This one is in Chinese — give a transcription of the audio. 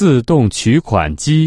自动取款机。